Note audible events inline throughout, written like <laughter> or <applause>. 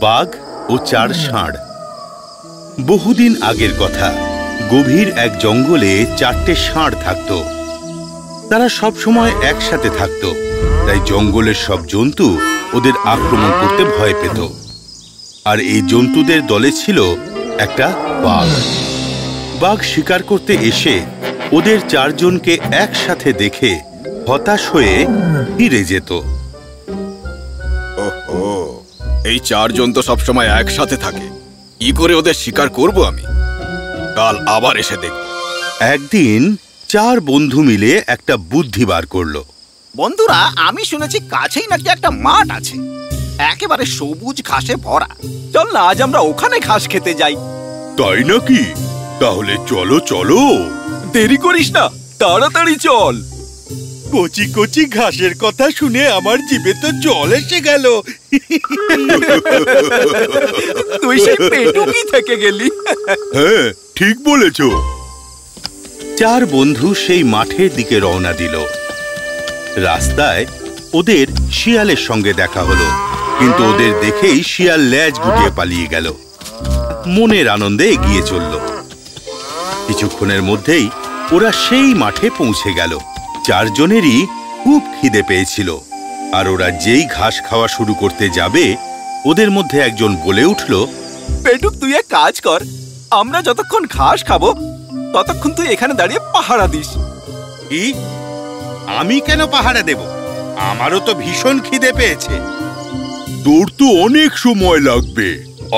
বাঘ ও চার ষাঁড়। বহুদিন আগের কথা, গভীর এক জঙ্গলে চারটে ষাঁড় থাকত। তারা সব সময় একসাথে থাকত, তাই জঙ্গলের সব জন্তু ওদের আক্রমণ করতে ভয় পেত। আর এই জন্তুদের দলে ছিল একটা বাঘ। বাঘ শিকার করতে এসে ওদের চারজনকে একসাথে দেখে হতাশ হয়ে ফিরে যেত। এই চারজন তো সবসময় একসাথে থাকে। কি করে ওদের শিকার করব আমি? কাল আবার এসে দেখব। একদিন চার বন্ধু মিলে একটা বুদ্ধি বার করল। বন্ধুরা আমি শুনেছি কাছেই নাকি একটা মাঠ আছে। একেবারে সবুজ ঘাসে ভরা। চল না আজ আমরা ওখানে ঘাস খেতে যাই। তাই নাকি? তাহলে চলো চলো। দেরি করিস না তাড়াতাড়ি চল। কচি কচি ঘাসের কথা শুনে আমার জিভে তো জল এসে গেল। তুই সেই পেটুকি থেকে গেলি? হ্যাঁ ঠিক বলেছ। চার বন্ধু সেই মাঠের দিকে রওনা দিল। রাস্তায় ওদের শিয়ালের সঙ্গে দেখা হলো কিন্তু ওদের দেখেই শিয়াল ল্যাজ গুটিয়ে পালিয়ে গেল। মনের আনন্দে এগিয়ে চলল। কিছুক্ষণের মধ্যেই ওরা সেই মাঠে পৌঁছে গেল। চারজনেরই খুব খিদে পেয়েছিল। আর ওরা যেই ঘাস খাওয়া শুরু করতে যাবে ওদের মধ্যে একজন বলে উঠল পেটুক তুই এক কাজ কর। আমরা যতক্ষণ ঘাস খাব ততক্ষণ তুই এখানে দাঁড়িয়ে পাহারা দিস। কি? আমি কেন পাহারা দেব? আমারও তো ভীষণ খিদে পেয়েছে। তোর তো অনেক সময় লাগবে।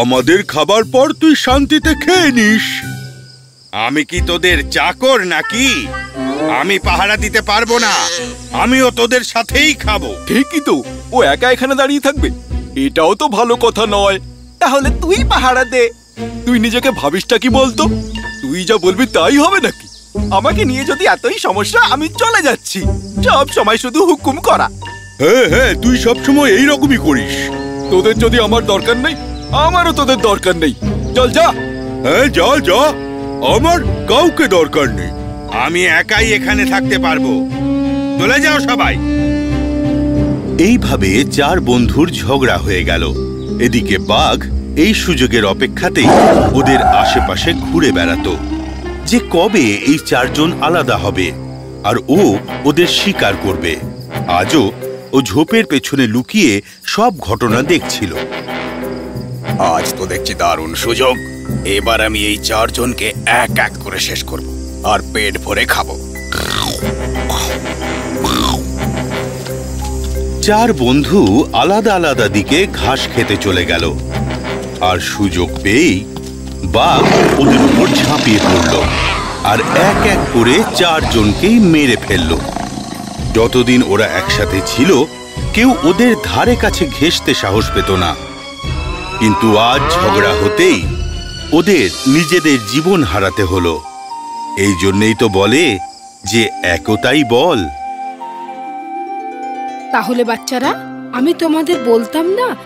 আমাদের খাবার পর তুই শান্তিতে খেয়ে নিস। আমি কি তোদের চাকর নাকি? আমি পাহারা দিতে পারব না। আমিও তোদের সাথেই খাব। ঠিকই তো ও একা এখানে দাঁড়িয়ে থাকবে। এটাও তো ভালো কথা নয়। তাহলে তুই পাহারা দে। তুই নিজেকে ভাবিসটা কি বলতো? তুই যা বলবি তাই হবে নাকি? আমাকে নিয়ে যদি এতই সমস্যা আমি চলে যাচ্ছি। সব সময় শুধু হুকুম করা। হ্যাঁ হ্যাঁ তুই সবসময় এইরকমই করিস। তোদের যদি আমার দরকার নেই আমারও তোদের দরকার নেই। চল যা। হ্যাঁ যা যা। আমার কাউকে দরকার নেই। আমি একাই এখানে থাকতে পারব। চলে যাও সবাই। এইভাবে চার বন্ধুর ঝগড়া হয়ে গেল। এদিকে বাঘ এই সুযোগের অপেক্ষাতেই ওদের আশেপাশে ঘুরে বেড়াতো। যে কবে এই চারজন আলাদা হবে, আর ও ওদের শিকার করবে। আজও ও ঝোপের পেছনে লুকিয়ে সব ঘটনা দেখছিল। আজ তো দেখছি দারুণ সুযোগ। এবার আমি এই চারজনকে এক এক করে শেষ করব। আর পেট ভরে খাব। চার বন্ধু আলাদা আলাদা দিকে ঘাস খেতে চলে গেল। আর সুযোগ পেয়েই বাঘ ওদের উপর ঝাঁপিয়ে পড়ল আর এক এক করে চারজনকেই মেরে ফেলল। যতদিন ওরা একসাথে ছিল, কেউ ওদের ধারে কাছে ঘেঁষতে সাহস পেত না। কিন্তু আজ ঝগড়া হতেই ওদের নিজেদের জীবন হারাতে হলো। এই জন্যেই তো বলে যে একতাই বল। তাহলে বাচ্চারা আমি তোমাদের বলতাম না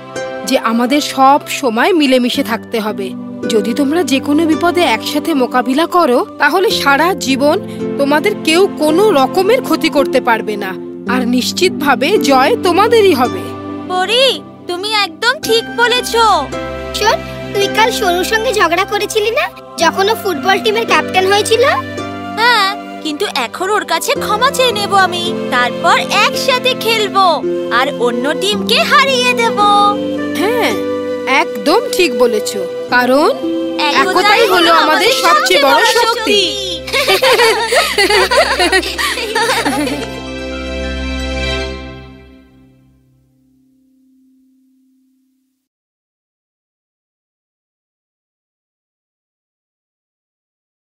যে আমাদের সব সময় মিলেমিশে থাকতে হবে। যদি তোমরা যে কোনো বিপদে একসাথে মোকাবিলা করো তাহলে সারা জীবন তোমাদের কেউ কোনো রকমের ক্ষতি করতে পারবে না। আর নিশ্চিতভাবে জয় তোমাদেরই হবে। পরি তুমি একদম ঠিক বলেছ। শোন তুই কাল সরুর সঙ্গে ঝগড়া করেছিলি না? যখন ও ফুটবল টিমের ক্যাপ্টেন হয়েছিল? হ্যাঁ কিন্তু এখন ওর কাছে ক্ষমা চেয়ে নেব আমি। তারপর একসাথে খেলব আর অন্য টিমকে হারিয়ে দেব। হ্যাঁ একদম ঠিক বলেছ। কারণ একতাই হলো আমাদের সবচেয়ে বড় শক্তি। <laughs>